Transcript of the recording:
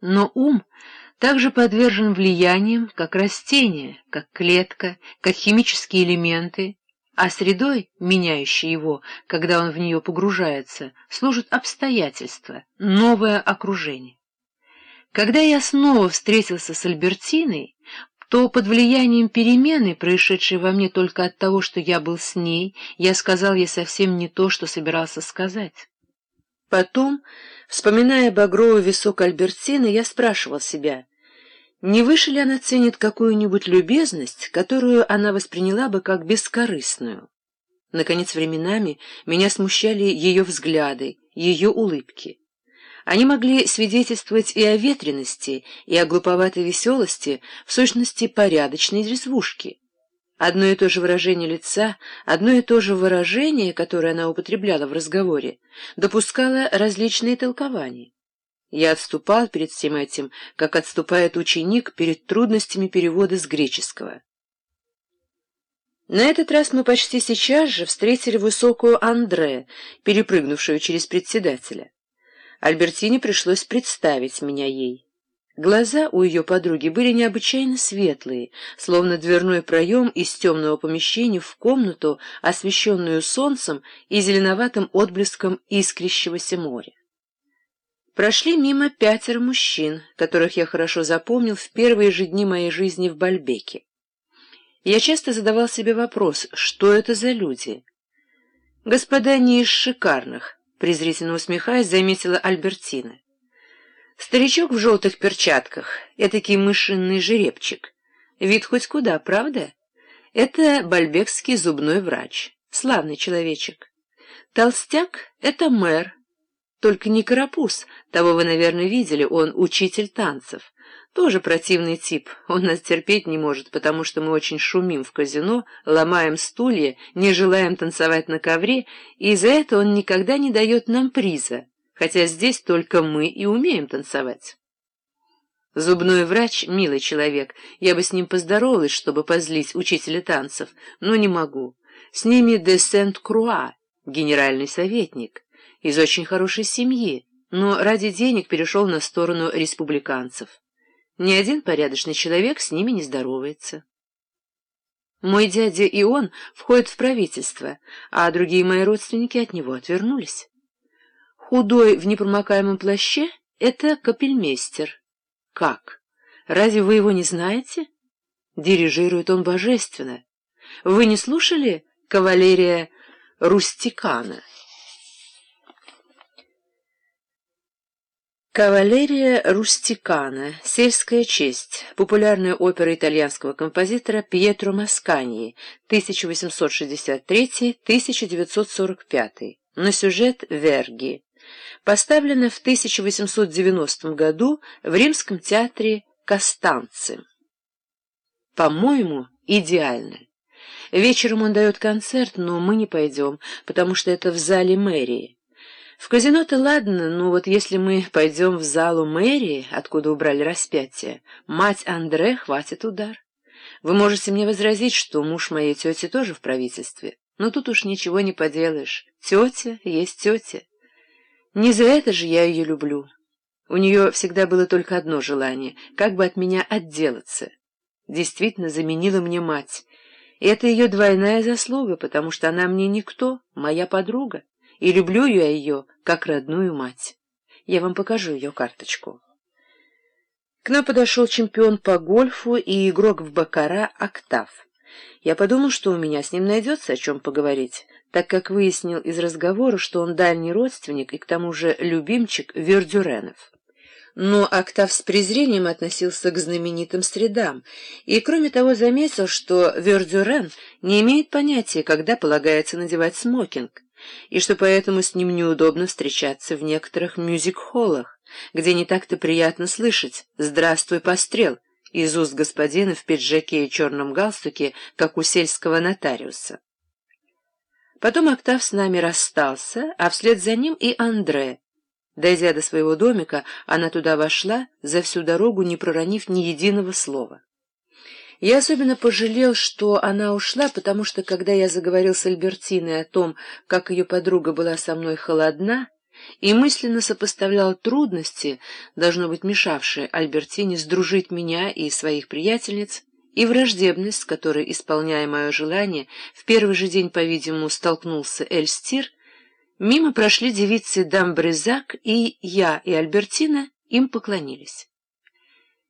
Но ум также подвержен влияниям, как растение, как клетка, как химические элементы, а средой, меняющей его, когда он в нее погружается, служат обстоятельства, новое окружение. Когда я снова встретился с Альбертиной, то под влиянием перемены, происшедшей во мне только от того, что я был с ней, я сказал ей совсем не то, что собирался сказать. Потом, вспоминая багровый висок Альбертины, я спрашивал себя, не выше ли она ценит какую-нибудь любезность, которую она восприняла бы как бескорыстную. Наконец, временами меня смущали ее взгляды, ее улыбки. Они могли свидетельствовать и о ветренности, и о глуповатой веселости, в сущности, порядочной резвушки. Одно и то же выражение лица, одно и то же выражение, которое она употребляла в разговоре, допускало различные толкования. Я отступал перед всем этим, как отступает ученик перед трудностями перевода с греческого. На этот раз мы почти сейчас же встретили высокую Андре, перепрыгнувшую через председателя. Альбертине пришлось представить меня ей. Глаза у ее подруги были необычайно светлые, словно дверной проем из темного помещения в комнату, освещенную солнцем и зеленоватым отблеском искрящегося моря. Прошли мимо пятеро мужчин, которых я хорошо запомнил в первые же дни моей жизни в Бальбеке. Я часто задавал себе вопрос, что это за люди? «Господа не из шикарных», — презрительно усмехаясь, заметила Альбертина. Старичок в желтых перчатках, этакий мышиный жеребчик. Вид хоть куда, правда? Это бальбекский зубной врач, славный человечек. Толстяк — это мэр. Только не карапуз, того вы, наверное, видели, он учитель танцев. Тоже противный тип, он нас терпеть не может, потому что мы очень шумим в казино, ломаем стулья, не желаем танцевать на ковре, и за это он никогда не дает нам приза хотя здесь только мы и умеем танцевать. Зубной врач — милый человек, я бы с ним поздоровалась, чтобы позлить учителя танцев, но не могу. С ними де Сент-Круа, генеральный советник, из очень хорошей семьи, но ради денег перешел на сторону республиканцев. Ни один порядочный человек с ними не здоровается. Мой дядя и он входят в правительство, а другие мои родственники от него отвернулись. Худой в непромокаемом плаще — это капельмейстер. Как? Разве вы его не знаете? Дирижирует он божественно. Вы не слушали кавалерия Рустикана? Кавалерия Рустикана. Сельская честь. Популярная опера итальянского композитора Пьетро Масканьи, 1863-1945. На сюжет Верги поставлена в 1890 году в Римском театре Костанцы. По-моему, идеально. Вечером он дает концерт, но мы не пойдем, потому что это в зале мэрии. В казино-то ладно, но вот если мы пойдем в залу мэрии, откуда убрали распятие, мать Андре хватит удар. Вы можете мне возразить, что муж моей тети тоже в правительстве, но тут уж ничего не поделаешь. Тетя есть тетя. Не за это же я ее люблю. У нее всегда было только одно желание — как бы от меня отделаться. Действительно заменила мне мать. И это ее двойная заслуга, потому что она мне никто, моя подруга, и люблю я ее как родную мать. Я вам покажу ее карточку. К нам подошел чемпион по гольфу и игрок в бакара «Октав». Я подумал, что у меня с ним найдется о чем поговорить, так как выяснил из разговора, что он дальний родственник и к тому же любимчик Вердюренов. Но Октав с презрением относился к знаменитым средам, и, кроме того, заметил, что Вердюрен не имеет понятия, когда полагается надевать смокинг, и что поэтому с ним неудобно встречаться в некоторых мюзик-холлах, где не так-то приятно слышать «Здравствуй, пострел!» Из уст господина в пиджаке и черном галстуке, как у сельского нотариуса. Потом Октав с нами расстался, а вслед за ним и Андре. Дойдя до своего домика, она туда вошла, за всю дорогу не проронив ни единого слова. Я особенно пожалел, что она ушла, потому что, когда я заговорил с Альбертиной о том, как ее подруга была со мной холодна, и мысленно сопоставлял трудности, должно быть мешавшие Альбертине сдружить меня и своих приятельниц, и враждебность, с которой, исполняя мое желание, в первый же день, по-видимому, столкнулся Эльстир, мимо прошли девицы Дамбрезак, и я и Альбертина им поклонились.